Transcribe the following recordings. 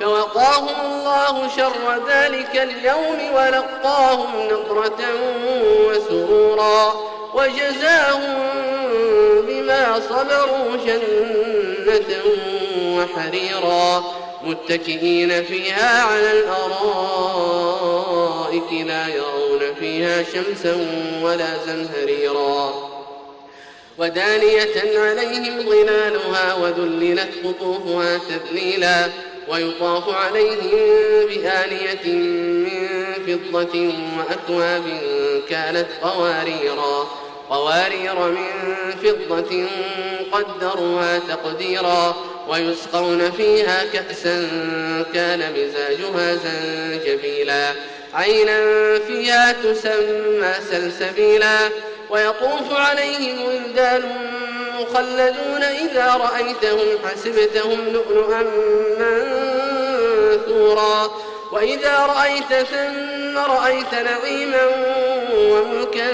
فوقاهم الله شر ذلك اليوم ولقاهم نضرة وسرورا وجزاهم بما صبروا جنة وحريرا متكئين فيها على الأرائك لا يرون فيها شمسا ولا زمهريرا ودانية عليهم ظلالها وذللت قطوفها تذليلا ويطاف عليهم بآنية من فضة وأكواب كانت قواريرا. قوارير من فضة قدرها تقديرا. ويسقون فيها كأسا كان مزاجها زنجبيلا. عينا فيها تسمى سلسبيلا. ويطوف عليهم ولدان مخلدون إذا رأيتهم حسبتهم لؤلؤا منثورا. وإذا رأيت ثم رأيت نعيما وملكا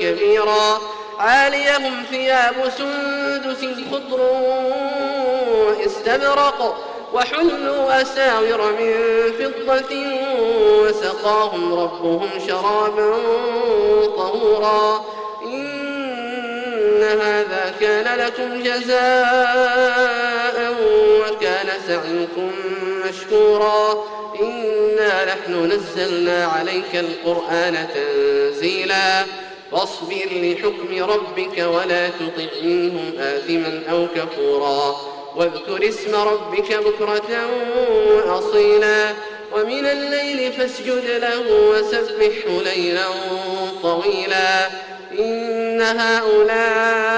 كبيرا. عاليهم ثياب سندس خضر واستبرق وحلوا أساور من فضة وسقاهم ربهم شرابا طهورا. إن هذا لكم جزاء وكان سعيكم مشكورا. إنا نحن نزلنا عليك القرآن تنزيلا. فاصبر لحكم ربك ولا تطع منهم آثما أو كفورا. واذكر اسم ربك بكرة وأصيلا. ومن الليل فاسجد له وسبحه ليلا طويلا. إن هؤلاء